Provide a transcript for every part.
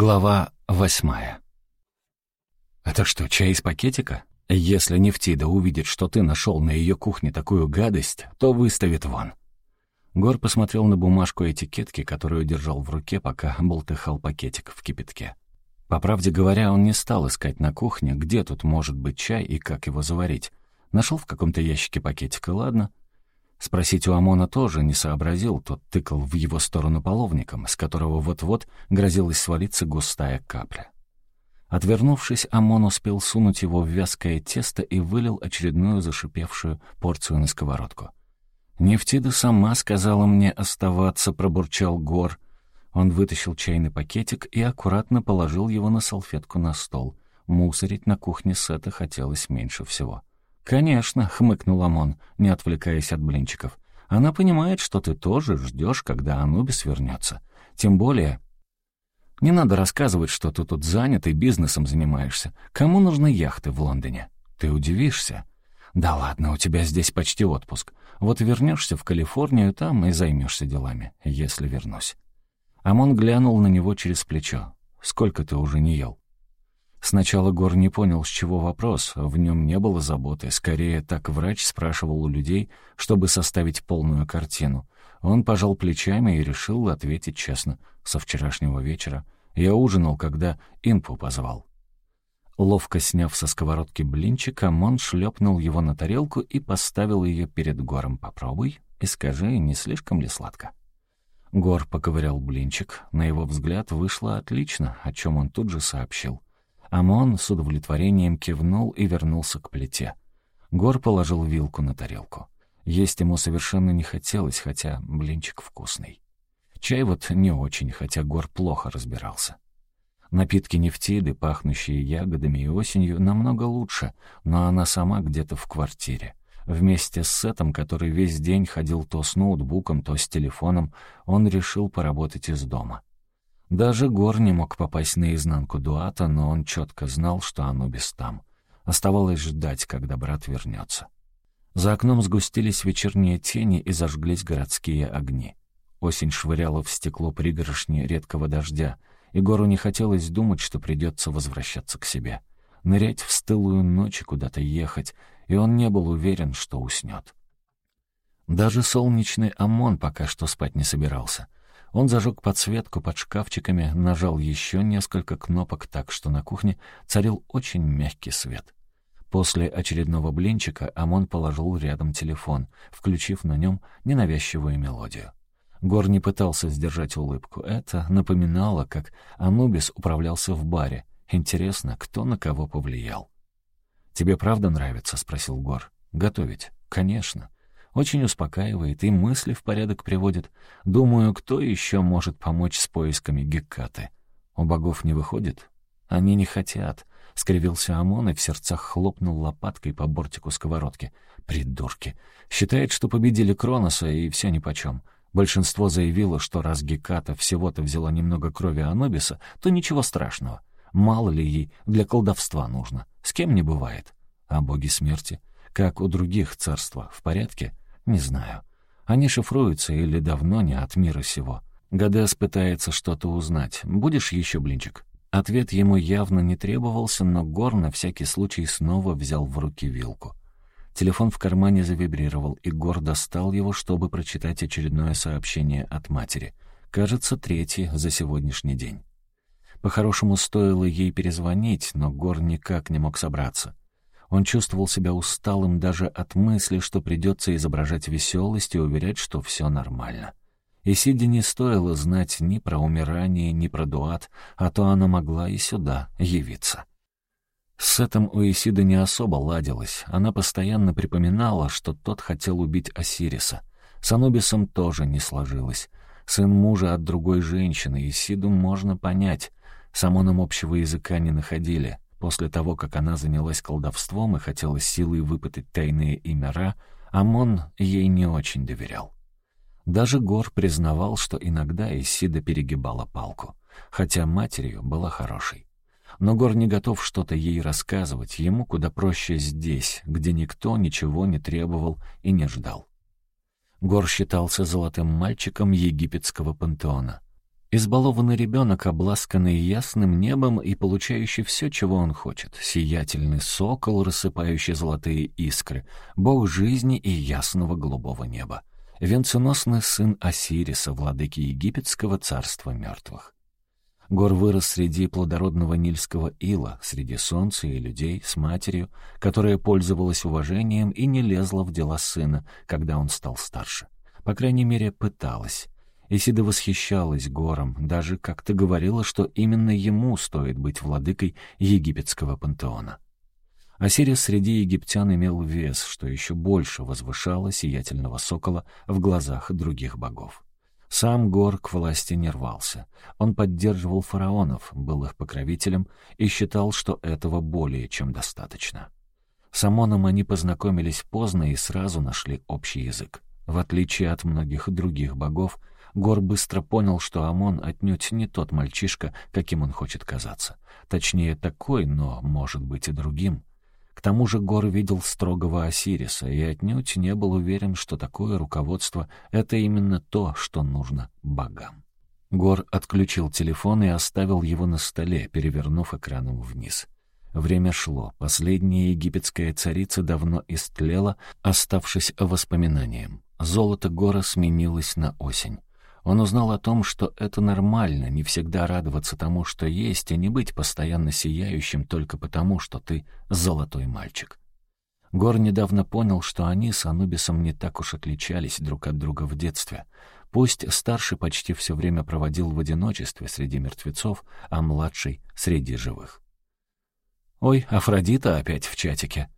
Глава восьмая. «Это что, чай из пакетика? Если Нефтида увидит, что ты нашел на ее кухне такую гадость, то выставит вон». Гор посмотрел на бумажку этикетки, которую держал в руке, пока болтыхал пакетик в кипятке. По правде говоря, он не стал искать на кухне, где тут может быть чай и как его заварить. Нашел в каком-то ящике пакетик, и ладно — Спросить у Амона тоже не сообразил, тот тыкал в его сторону половником, с которого вот-вот грозилась свалиться густая капля. Отвернувшись, Амон успел сунуть его в вязкое тесто и вылил очередную зашипевшую порцию на сковородку. «Нефтида сама сказала мне оставаться», — пробурчал Гор. Он вытащил чайный пакетик и аккуратно положил его на салфетку на стол. Мусорить на кухне Сета хотелось меньше всего. «Конечно», — хмыкнул Амон, не отвлекаясь от блинчиков. «Она понимает, что ты тоже ждешь, когда Анубис вернется. Тем более...» «Не надо рассказывать, что ты тут занят и бизнесом занимаешься. Кому нужны яхты в Лондоне? Ты удивишься». «Да ладно, у тебя здесь почти отпуск. Вот вернешься в Калифорнию, там и займешься делами, если вернусь». Амон глянул на него через плечо. «Сколько ты уже не ел?» Сначала Гор не понял, с чего вопрос, в нем не было заботы, скорее так врач спрашивал у людей, чтобы составить полную картину. Он пожал плечами и решил ответить честно. Со вчерашнего вечера я ужинал, когда Инпу позвал. Ловко сняв со сковородки блинчик, Амон шлепнул его на тарелку и поставил ее перед Гором. «Попробуй и скажи, не слишком ли сладко?» Гор поковырял блинчик. На его взгляд вышло отлично, о чем он тут же сообщил. Амон с удовлетворением кивнул и вернулся к плите. Гор положил вилку на тарелку. Есть ему совершенно не хотелось, хотя блинчик вкусный. Чай вот не очень, хотя Гор плохо разбирался. Напитки нефтиды, пахнущие ягодами и осенью, намного лучше, но она сама где-то в квартире. Вместе с Сетом, который весь день ходил то с ноутбуком, то с телефоном, он решил поработать из дома. Даже Гор не мог попасть наизнанку Дуата, но он четко знал, что Анубис там. Оставалось ждать, когда брат вернется. За окном сгустились вечерние тени и зажглись городские огни. Осень швыряла в стекло пригоршни редкого дождя, и Гору не хотелось думать, что придется возвращаться к себе. Нырять в стылую ночь и куда-то ехать, и он не был уверен, что уснет. Даже солнечный ОМОН пока что спать не собирался — он зажег подсветку под шкафчиками, нажал еще несколько кнопок так, что на кухне царил очень мягкий свет. После очередного блинчика Амон положил рядом телефон, включив на нем ненавязчивую мелодию. Гор не пытался сдержать улыбку. Это напоминало, как Анубис управлялся в баре. Интересно, кто на кого повлиял. «Тебе правда нравится?» — спросил Гор. «Готовить?» «Конечно. Очень успокаивает и мысли в порядок приводит. Думаю, кто еще может помочь с поисками Геккаты? У богов не выходит? Они не хотят. Скривился Амон и в сердцах хлопнул лопаткой по бортику сковородки. Придурки. Считает, что победили Кроноса, и все нипочем. Большинство заявило, что раз Геката всего-то взяла немного крови Анубиса, то ничего страшного. Мало ли ей для колдовства нужно. С кем не бывает. А боги смерти? Как у других царства, в порядке? Не знаю. Они шифруются или давно не от мира сего. Гадес пытается что-то узнать. Будешь еще блинчик? Ответ ему явно не требовался, но Гор на всякий случай снова взял в руки вилку. Телефон в кармане завибрировал, и Гор достал его, чтобы прочитать очередное сообщение от матери. Кажется, третье за сегодняшний день. По-хорошему, стоило ей перезвонить, но Гор никак не мог собраться. Он чувствовал себя усталым даже от мысли, что придется изображать веселость и уверять, что все нормально. И Сиде не стоило знать ни про умирание, ни про дуат, а то она могла и сюда явиться. С этим у Исиды не особо ладилось. Она постоянно припоминала, что тот хотел убить Осириса. С Анубисом тоже не сложилось. Сын мужа от другой женщины, Исиду можно понять. С Амоном общего языка не находили. После того, как она занялась колдовством и хотела силой выпытать тайные имера, Амон ей не очень доверял. Даже Гор признавал, что иногда Исида перегибала палку, хотя матерью была хорошей. Но Гор не готов что-то ей рассказывать, ему куда проще здесь, где никто ничего не требовал и не ждал. Гор считался золотым мальчиком египетского пантеона. Избалованный ребенок, обласканный ясным небом и получающий все, чего он хочет. Сиятельный сокол, рассыпающий золотые искры, бог жизни и ясного голубого неба. Венценосный сын Осириса, владыки египетского царства мертвых. Гор вырос среди плодородного нильского ила, среди солнца и людей, с матерью, которая пользовалась уважением и не лезла в дела сына, когда он стал старше. По крайней мере, пыталась. Исида восхищалась гором, даже как-то говорила, что именно ему стоит быть владыкой египетского пантеона. Осирис среди египтян имел вес, что еще больше возвышало сиятельного сокола в глазах других богов. Сам Гор к власти не рвался. Он поддерживал фараонов, был их покровителем и считал, что этого более чем достаточно. С Амоном они познакомились поздно и сразу нашли общий язык. В отличие от многих других богов, Гор быстро понял, что Амон отнюдь не тот мальчишка, каким он хочет казаться. Точнее, такой, но, может быть, и другим. К тому же Гор видел строгого Осириса и отнюдь не был уверен, что такое руководство — это именно то, что нужно богам. Гор отключил телефон и оставил его на столе, перевернув экраном вниз. Время шло, последняя египетская царица давно истлела, оставшись воспоминанием. Золото Гора сменилось на осень. Он узнал о том, что это нормально, не всегда радоваться тому, что есть, и не быть постоянно сияющим только потому, что ты золотой мальчик. Гор недавно понял, что они с Анубисом не так уж отличались друг от друга в детстве. Пусть старший почти все время проводил в одиночестве среди мертвецов, а младший — среди живых. «Ой, Афродита опять в чатике»,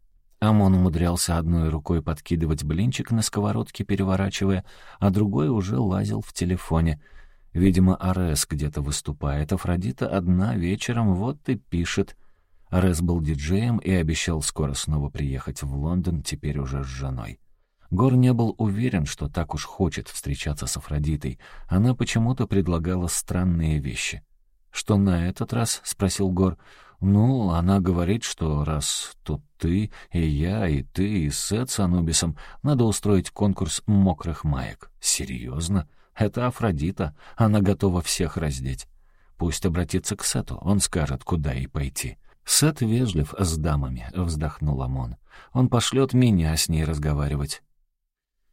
Амон умудрялся одной рукой подкидывать блинчик на сковородке, переворачивая, а другой уже лазил в телефоне. Видимо, Арес где-то выступает, Афродита одна вечером вот и пишет. Арес был диджеем и обещал скоро снова приехать в Лондон, теперь уже с женой. Гор не был уверен, что так уж хочет встречаться с Афродитой. Она почему-то предлагала странные вещи. «Что на этот раз?» — спросил Гор. «Ну, она говорит, что раз тут ты, и я, и ты, и Сет с Анубисом, надо устроить конкурс мокрых маек. Серьезно? Это Афродита. Она готова всех раздеть. Пусть обратится к Сету, он скажет, куда ей пойти». «Сет вежлив с дамами», — вздохнул Амон. «Он пошлет меня с ней разговаривать».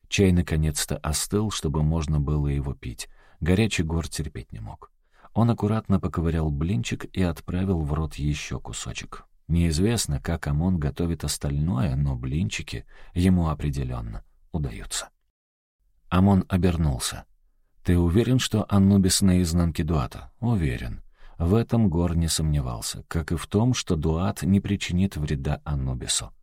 Чай наконец-то остыл, чтобы можно было его пить. Горячий гор терпеть не мог. Он аккуратно поковырял блинчик и отправил в рот еще кусочек. Неизвестно, как Амон готовит остальное, но блинчики ему определенно удаются. Амон обернулся. «Ты уверен, что Анубис на изнанке Дуата?» «Уверен». В этом Гор не сомневался, как и в том, что Дуат не причинит вреда Анубису.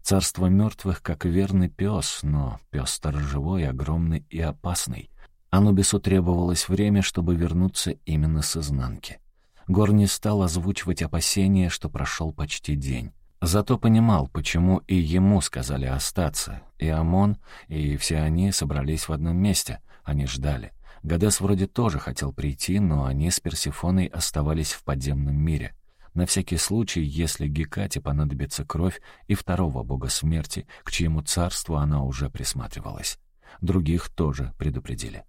Царство мертвых, как верный пес, но пес сторожевой, огромный и опасный. Анубису требовалось время, чтобы вернуться именно с изнанки. Гор не стал озвучивать опасения, что прошел почти день. Зато понимал, почему и ему сказали остаться. И Амон, и все они собрались в одном месте. Они ждали. Гадес вроде тоже хотел прийти, но они с Персифоной оставались в подземном мире. На всякий случай, если Гекате понадобится кровь и второго бога смерти, к чьему царству она уже присматривалась. Других тоже предупредили.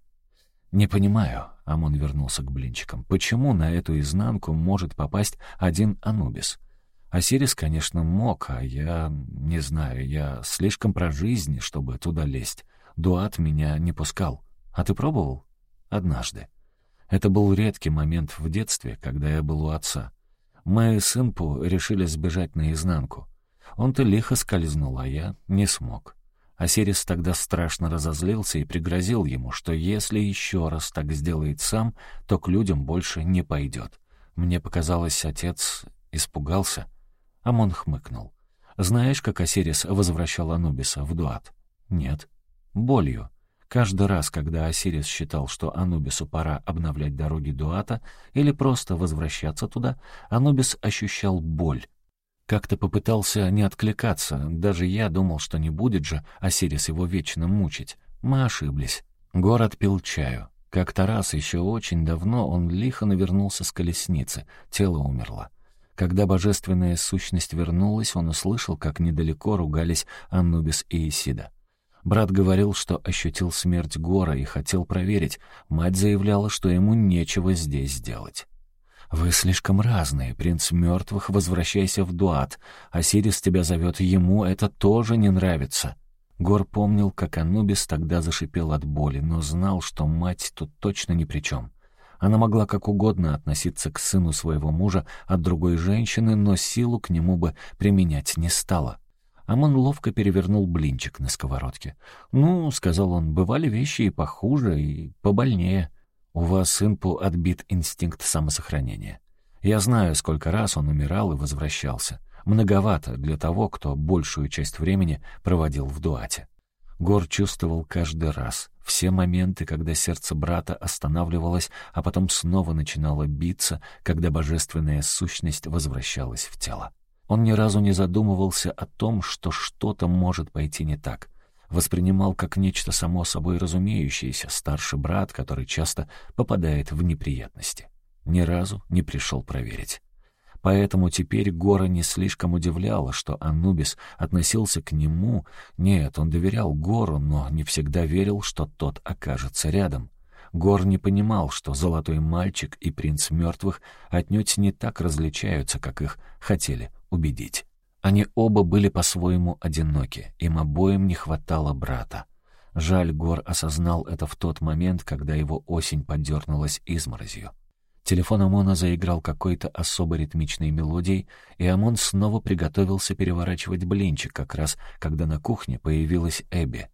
«Не понимаю», — Амон вернулся к блинчикам, «почему на эту изнанку может попасть один Анубис? Осирис, конечно, мог, а я... не знаю, я слишком про жизнь, чтобы туда лезть. Дуат меня не пускал. А ты пробовал?» «Однажды. Это был редкий момент в детстве, когда я был у отца. Мы с Инпу решили сбежать наизнанку. Он-то лихо скользнул, а я не смог. Осирис тогда страшно разозлился и пригрозил ему, что если еще раз так сделает сам, то к людям больше не пойдет. Мне показалось, отец испугался. Амон хмыкнул. «Знаешь, как Осирис возвращал Анубиса в Дуат?» «Нет». «Болью». Каждый раз, когда Осирис считал, что Анубису пора обновлять дороги Дуата или просто возвращаться туда, Анубис ощущал боль, как-то попытался не откликаться, даже я думал, что не будет же Осирис его вечно мучить. Мы ошиблись. Город пил чаю. Как-то раз, еще очень давно, он лихо навернулся с колесницы, тело умерло. Когда божественная сущность вернулась, он услышал, как недалеко ругались Аннубис и Исида. Брат говорил, что ощутил смерть Гора и хотел проверить. Мать заявляла, что ему нечего здесь делать. «Вы слишком разные, принц мертвых, возвращайся в Дуат. Осирис тебя зовет, ему это тоже не нравится». Гор помнил, как Анубис тогда зашипел от боли, но знал, что мать тут точно ни при чем. Она могла как угодно относиться к сыну своего мужа от другой женщины, но силу к нему бы применять не стала. Амон ловко перевернул блинчик на сковородке. «Ну, — сказал он, — бывали вещи и похуже, и побольнее. У вас, инпу, отбит инстинкт самосохранения. Я знаю, сколько раз он умирал и возвращался. Многовато для того, кто большую часть времени проводил в дуате. Гор чувствовал каждый раз. Все моменты, когда сердце брата останавливалось, а потом снова начинало биться, когда божественная сущность возвращалась в тело. Он ни разу не задумывался о том, что что-то может пойти не так. Воспринимал как нечто само собой разумеющееся старший брат, который часто попадает в неприятности. Ни разу не пришел проверить. Поэтому теперь Гора не слишком удивляло, что Анубис относился к нему. Нет, он доверял Гору, но не всегда верил, что тот окажется рядом. Гор не понимал, что золотой мальчик и принц мертвых отнюдь не так различаются, как их хотели убедить. Они оба были по-своему одиноки, им обоим не хватало брата. Жаль, Гор осознал это в тот момент, когда его осень подернулась изморозью. Телефон Амона заиграл какой-то особо ритмичной мелодией, и Амон снова приготовился переворачивать блинчик, как раз когда на кухне появилась Эбби.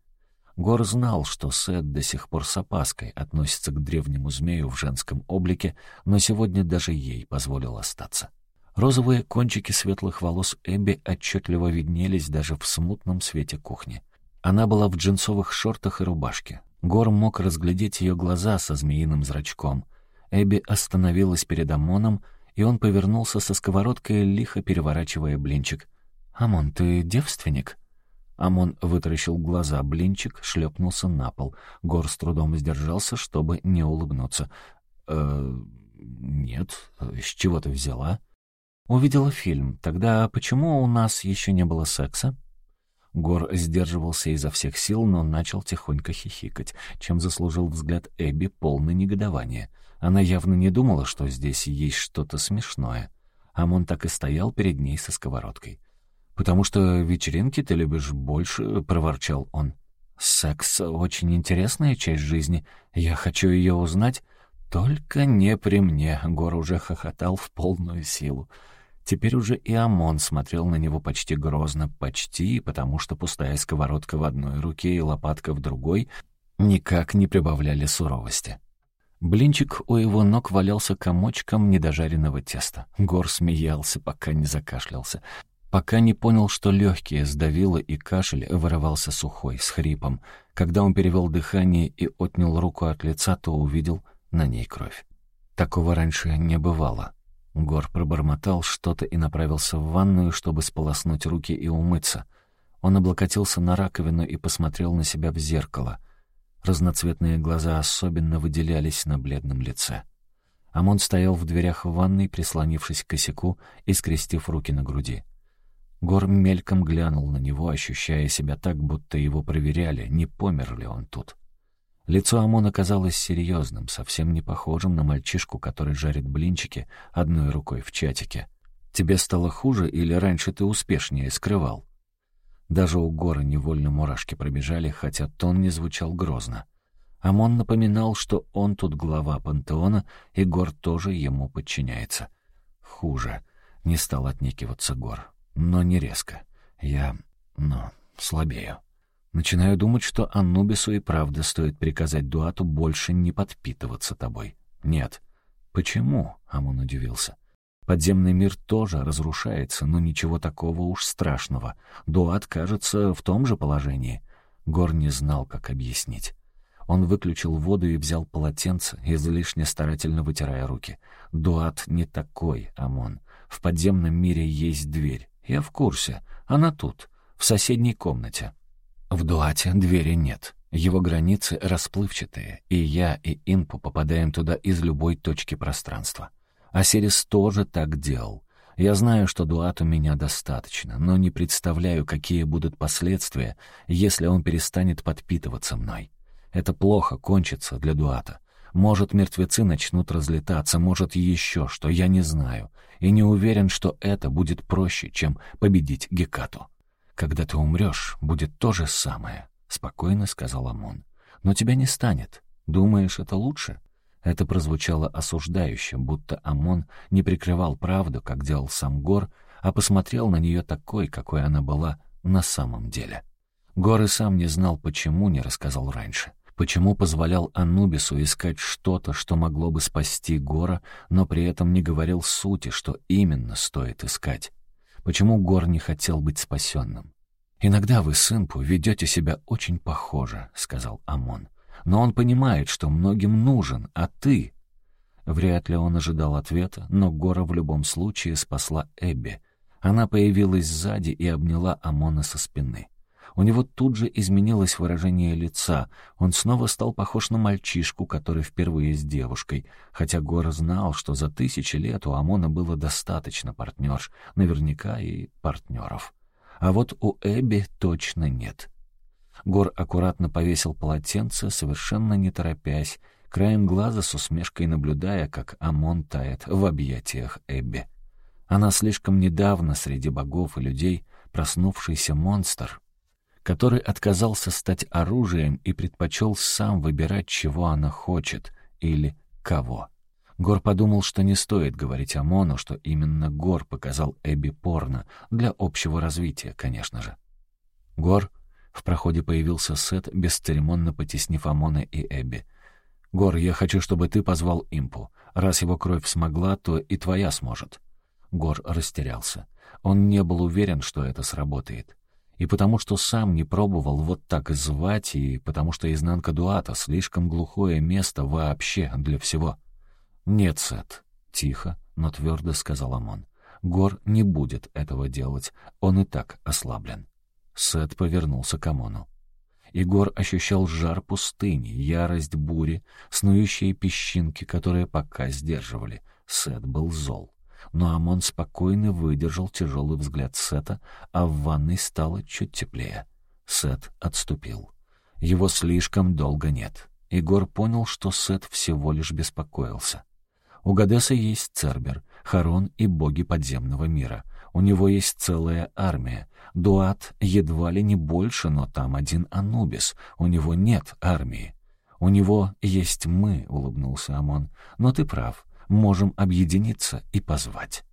Гор знал, что Сет до сих пор с опаской относится к древнему змею в женском облике, но сегодня даже ей позволил остаться. Розовые кончики светлых волос Эбби отчетливо виднелись даже в смутном свете кухни. Она была в джинсовых шортах и рубашке. Гор мог разглядеть ее глаза со змеиным зрачком. Эбби остановилась перед Амоном, и он повернулся со сковородкой, лихо переворачивая блинчик. «Амон, ты девственник?» Амон вытаращил глаза, блинчик шлепнулся на пол. Гор с трудом сдержался, чтобы не улыбнуться. «Э, «Нет, с чего ты взяла?» Увидела фильм. Тогда почему у нас еще не было секса? Гор сдерживался изо всех сил, но начал тихонько хихикать, чем заслужил взгляд Эбби полный негодования. Она явно не думала, что здесь есть что-то смешное. Амон так и стоял перед ней со сковородкой. «Потому что вечеринки ты любишь больше», — проворчал он. «Секс — очень интересная часть жизни. Я хочу ее узнать. Только не при мне», — Гор уже хохотал в полную силу. Теперь уже и Амон смотрел на него почти грозно, почти, потому что пустая сковородка в одной руке и лопатка в другой никак не прибавляли суровости. Блинчик у его ног валялся комочком недожаренного теста. Гор смеялся, пока не закашлялся. Пока не понял, что легкие сдавило и кашель вырывался сухой, с хрипом. Когда он перевел дыхание и отнял руку от лица, то увидел на ней кровь. Такого раньше не бывало. Гор пробормотал что-то и направился в ванную, чтобы сполоснуть руки и умыться. Он облокотился на раковину и посмотрел на себя в зеркало. Разноцветные глаза особенно выделялись на бледном лице. Амон стоял в дверях ванной, прислонившись к косяку и скрестив руки на груди. Гор мельком глянул на него, ощущая себя так, будто его проверяли, не помер ли он тут. Лицо Амона казалось серьезным, совсем не похожим на мальчишку, который жарит блинчики одной рукой в чатике. «Тебе стало хуже или раньше ты успешнее скрывал?» Даже у Гора невольно мурашки пробежали, хотя тон не звучал грозно. Амон напоминал, что он тут глава пантеона, и Гор тоже ему подчиняется. «Хуже», — не стал отнекиваться Гор, но не резко. «Я, ну, слабею». Начинаю думать, что Анубису и правда стоит приказать Дуату больше не подпитываться тобой. Нет. Почему? Амон удивился. Подземный мир тоже разрушается, но ничего такого уж страшного. Дуат, кажется, в том же положении. Гор не знал, как объяснить. Он выключил воду и взял полотенце, излишне старательно вытирая руки. Дуат не такой, Амон. В подземном мире есть дверь. Я в курсе. Она тут, в соседней комнате. В Дуате двери нет. Его границы расплывчатые, и я, и Инпу попадаем туда из любой точки пространства. Осирис тоже так делал. Я знаю, что Дуату меня достаточно, но не представляю, какие будут последствия, если он перестанет подпитываться мной. Это плохо кончится для Дуата. Может, мертвецы начнут разлетаться, может, еще что, я не знаю. И не уверен, что это будет проще, чем победить Гекату. Когда ты умрешь, будет то же самое, — спокойно сказал Амон. Но тебя не станет. Думаешь, это лучше? Это прозвучало осуждающе, будто Амон не прикрывал правду, как делал сам Гор, а посмотрел на нее такой, какой она была на самом деле. Гор и сам не знал, почему не рассказал раньше. Почему позволял Анубису искать что-то, что могло бы спасти Гора, но при этом не говорил сути, что именно стоит искать? Почему Гор не хотел быть спасенным? «Иногда вы с Инпу ведете себя очень похоже», — сказал Амон но он понимает, что многим нужен, а ты...» Вряд ли он ожидал ответа, но Гора в любом случае спасла Эбби. Она появилась сзади и обняла Амона со спины. У него тут же изменилось выражение лица. Он снова стал похож на мальчишку, который впервые с девушкой, хотя Гора знал, что за тысячи лет у Амона было достаточно партнерш, наверняка и партнеров. А вот у Эбби точно нет. Гор аккуратно повесил полотенце, совершенно не торопясь, краем глаза с усмешкой наблюдая, как Амон тает в объятиях Эбби. Она слишком недавно среди богов и людей проснувшийся монстр, который отказался стать оружием и предпочел сам выбирать, чего она хочет или кого. Гор подумал, что не стоит говорить Амону, что именно Гор показал Эбби порно, для общего развития, конечно же. Гор в проходе появился Сет, бесцеремонно потеснив Амона и Эбби. «Гор, я хочу, чтобы ты позвал Импу. Раз его кровь смогла, то и твоя сможет». Гор растерялся. Он не был уверен, что это сработает. И потому что сам не пробовал вот так звать, и потому что изнанка Дуата — слишком глухое место вообще для всего. «Нет, Сет», — тихо, но твердо сказал Амон. «Гор не будет этого делать, он и так ослаблен». Сет повернулся к Амону. Егор ощущал жар пустыни, ярость бури, снующие песчинки, которые пока сдерживали. Сет был зол. Но Амон спокойно выдержал тяжелый взгляд Сета, а в ванной стало чуть теплее. Сет отступил. Его слишком долго нет. Егор понял, что Сет всего лишь беспокоился. У Гадеса есть Цербер, Харон и боги подземного мира. У него есть целая армия. Дуат едва ли не больше, но там один Анубис. У него нет армии. «У него есть мы», — улыбнулся Амон. «Но ты прав. Можем объединиться и позвать».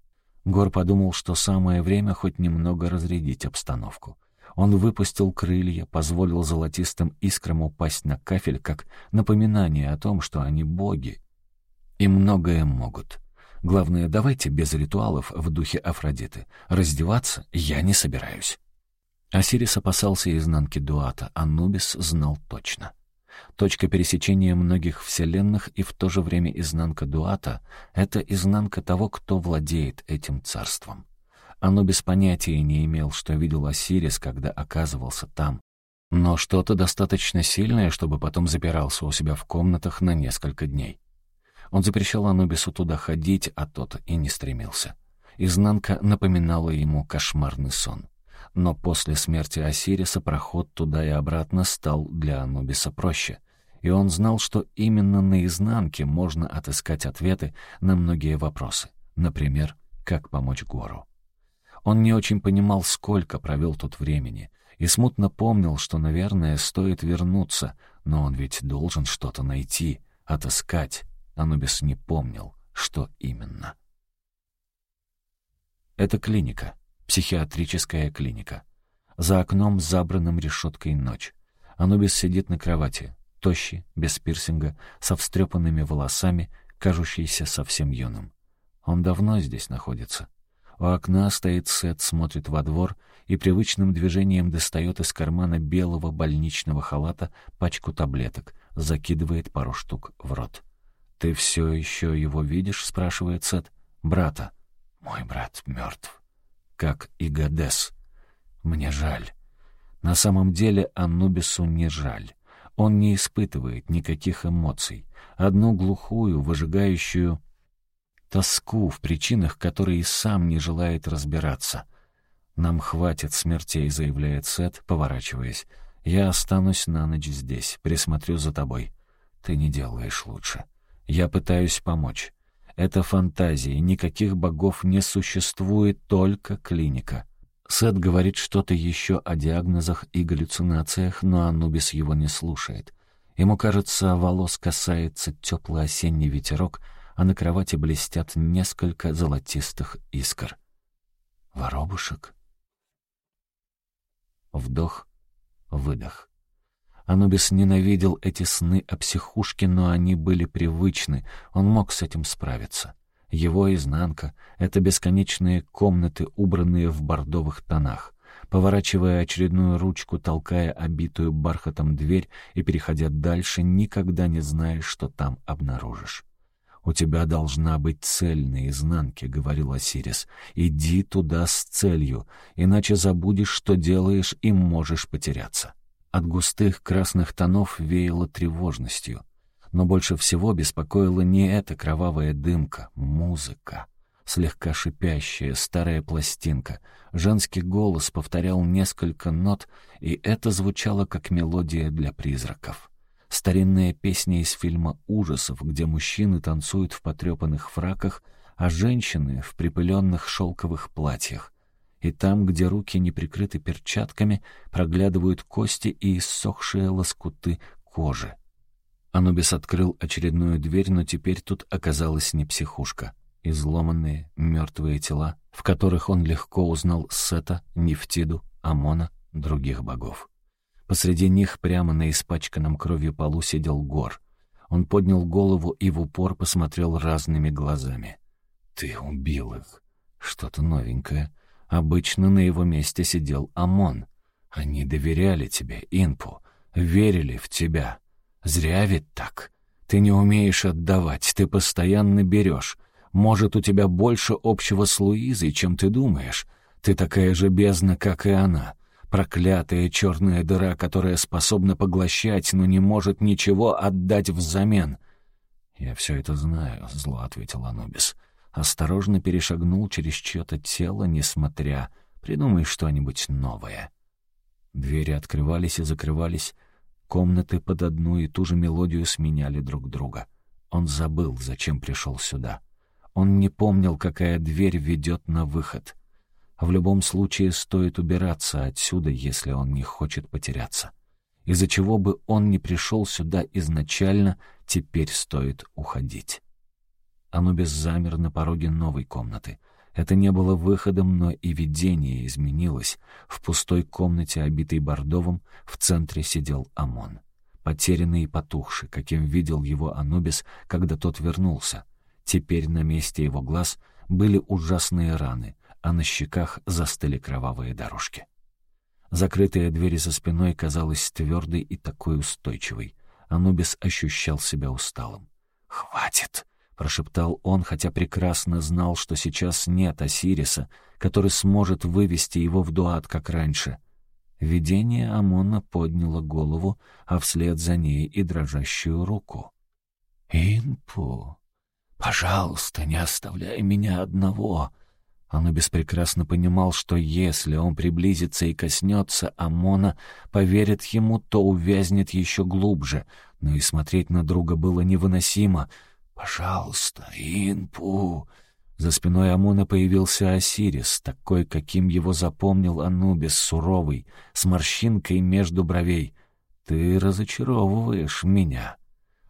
Гор подумал, что самое время хоть немного разрядить обстановку. Он выпустил крылья, позволил золотистым искрам упасть на кафель, как напоминание о том, что они боги и многое могут. Главное, давайте без ритуалов в духе Афродиты. Раздеваться я не собираюсь. Осирис опасался изнанки Дуата, а Нубис знал точно. Точка пересечения многих вселенных и в то же время изнанка Дуата — это изнанка того, кто владеет этим царством. Анубис понятия не имел, что видел Осирис, когда оказывался там, но что-то достаточно сильное, чтобы потом запирался у себя в комнатах на несколько дней. Он запрещал Анубису туда ходить, а тот и не стремился. Изнанка напоминала ему кошмарный сон. Но после смерти Осириса проход туда и обратно стал для Анубиса проще. И он знал, что именно на изнанке можно отыскать ответы на многие вопросы. Например, как помочь Гору. Он не очень понимал, сколько провел тут времени, и смутно помнил, что, наверное, стоит вернуться, но он ведь должен что-то найти, отыскать. Анубис не помнил, что именно. Это клиника, психиатрическая клиника. За окном, забранным решеткой ночь. Анубис сидит на кровати, тощий, без пирсинга, со встрепанными волосами, кажущийся совсем юным. Он давно здесь находится. У окна стоит Сет, смотрит во двор и привычным движением достает из кармана белого больничного халата пачку таблеток, закидывает пару штук в рот. «Ты все еще его видишь?» — спрашивает Сет. «Брата». «Мой брат мертв». «Как и Гадес». «Мне жаль». На самом деле Анубису не жаль. Он не испытывает никаких эмоций. Одну глухую, выжигающую тоску в причинах, которые и сам не желает разбираться. «Нам хватит смертей», — заявляет Сет, поворачиваясь. «Я останусь на ночь здесь, присмотрю за тобой. Ты не делаешь лучше. Я пытаюсь помочь. Это фантазии, никаких богов не существует, только клиника». Сет говорит что-то еще о диагнозах и галлюцинациях, но Анубис его не слушает. Ему кажется, волос касается теплый осенний ветерок, а на кровати блестят несколько золотистых искр. Воробушек? Вдох, выдох. Анубис ненавидел эти сны о психушке, но они были привычны, он мог с этим справиться. Его изнанка — это бесконечные комнаты, убранные в бордовых тонах поворачивая очередную ручку, толкая обитую бархатом дверь и переходя дальше, никогда не знаешь, что там обнаружишь. «У тебя должна быть цель на изнанке», — говорил Осирис. «Иди туда с целью, иначе забудешь, что делаешь, и можешь потеряться». От густых красных тонов веяло тревожностью. Но больше всего беспокоила не эта кровавая дымка, музыка слегка шипящая, старая пластинка. Женский голос повторял несколько нот, и это звучало как мелодия для призраков. Старинная песня из фильма ужасов, где мужчины танцуют в потрепанных фраках, а женщины — в припыленных шелковых платьях. И там, где руки не прикрыты перчатками, проглядывают кости и иссохшие лоскуты кожи. Анубис открыл очередную дверь, но теперь тут оказалась не психушка изломанные, мертвые тела, в которых он легко узнал Сета, Нефтиду, Амона, других богов. Посреди них прямо на испачканном кровью полу сидел Гор. Он поднял голову и в упор посмотрел разными глазами. «Ты убил их. Что-то новенькое. Обычно на его месте сидел Амон. Они доверяли тебе, Инпу, верили в тебя. Зря ведь так. Ты не умеешь отдавать, ты постоянно берешь. Может, у тебя больше общего с Луизой, чем ты думаешь. Ты такая же бездна, как и она. Проклятая черная дыра, которая способна поглощать, но не может ничего отдать взамен. «Я все это знаю», — зло ответил Анубис. Осторожно перешагнул через чье-то тело, несмотря. «Придумай что-нибудь новое». Двери открывались и закрывались. Комнаты под одну и ту же мелодию сменяли друг друга. Он забыл, зачем пришел сюда. Он не помнил, какая дверь ведет на выход. В любом случае стоит убираться отсюда, если он не хочет потеряться. Из-за чего бы он не пришел сюда изначально, теперь стоит уходить. Анубис замер на пороге новой комнаты. Это не было выходом, но и видение изменилось. В пустой комнате, обитой бордовым, в центре сидел Амон. Потерянный и потухший, каким видел его Анубис, когда тот вернулся. Теперь на месте его глаз были ужасные раны, а на щеках застыли кровавые дорожки. Закрытая дверь за спиной казалась твердой и такой устойчивой. Анубис ощущал себя усталым. «Хватит!» — прошептал он, хотя прекрасно знал, что сейчас нет Осириса, который сможет вывести его в дуат, как раньше. Видение Амона подняло голову, а вслед за ней и дрожащую руку. «Инпу!» «Пожалуйста, не оставляй меня одного». Анубис прекрасно понимал, что если он приблизится и коснется Амона, поверит ему, то увязнет еще глубже. Но и смотреть на друга было невыносимо. «Пожалуйста, Инпу!» За спиной Амона появился Осирис, такой, каким его запомнил Анубис, суровый, с морщинкой между бровей. «Ты разочаровываешь меня».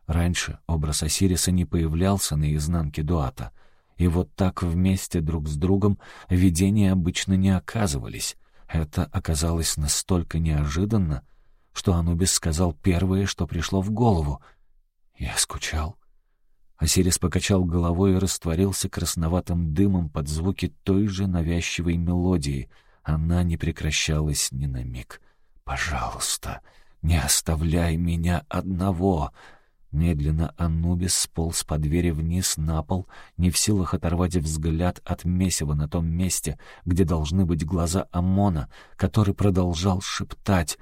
Раньше образ Осириса не появлялся на изнанке Дуата, и вот так вместе друг с другом видения обычно не оказывались. Это оказалось настолько неожиданно, что Анубис сказал первое, что пришло в голову. «Я скучал». Осирис покачал головой и растворился красноватым дымом под звуки той же навязчивой мелодии. Она не прекращалась ни на миг. «Пожалуйста, не оставляй меня одного!» Медленно Анубис сполз по двери вниз на пол, не в силах оторвать взгляд от месива на том месте, где должны быть глаза Амона, который продолжал шептать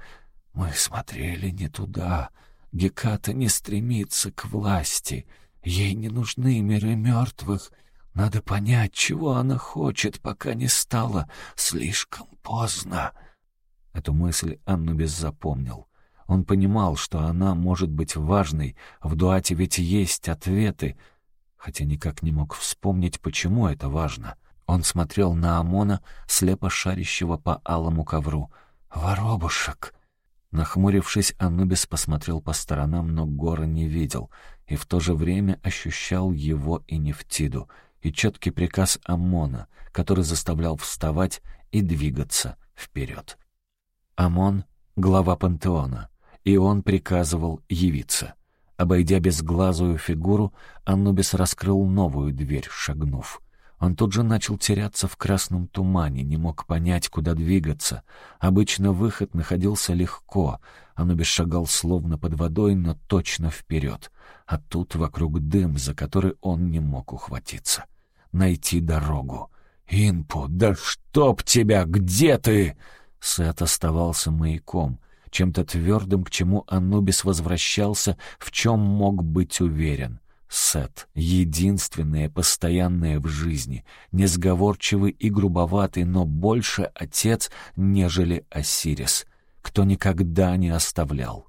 «Мы смотрели не туда. Геката не стремится к власти. Ей не нужны миры мертвых. Надо понять, чего она хочет, пока не стало слишком поздно. Эту мысль Аннубис запомнил. Он понимал, что она может быть важной, в Дуате ведь есть ответы, хотя никак не мог вспомнить, почему это важно. Он смотрел на Амона, слепо шарящего по алому ковру. «Воробушек!» Нахмурившись, Анубис посмотрел по сторонам, но Гора не видел, и в то же время ощущал его и Нефтиду, и четкий приказ Амона, который заставлял вставать и двигаться вперед. Амон — глава пантеона, и он приказывал явиться. Обойдя безглазую фигуру, Анубис раскрыл новую дверь, шагнув. Он тут же начал теряться в красном тумане, не мог понять, куда двигаться. Обычно выход находился легко. Анубис шагал словно под водой, но точно вперед. А тут вокруг дым, за который он не мог ухватиться. Найти дорогу. «Инпу, да чтоб тебя! Где ты?» Сет оставался маяком чем-то твердым, к чему Анубис возвращался, в чем мог быть уверен. Сет — единственное постоянное в жизни, несговорчивый и грубоватый, но больше отец, нежели Осирис, кто никогда не оставлял.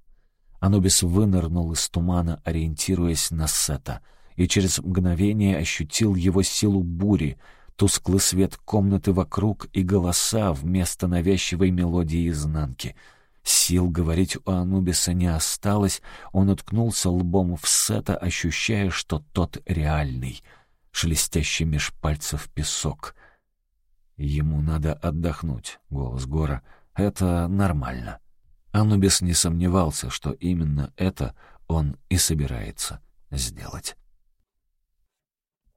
Анубис вынырнул из тумана, ориентируясь на Сета, и через мгновение ощутил его силу бури, тусклый свет комнаты вокруг и голоса вместо навязчивой мелодии изнанки — Сил говорить у Анубиса не осталось, он уткнулся лбом в Сета, ощущая, что тот реальный, шелестящий меж пальцев песок. «Ему надо отдохнуть», — голос Гора. «Это нормально». Анубис не сомневался, что именно это он и собирается сделать.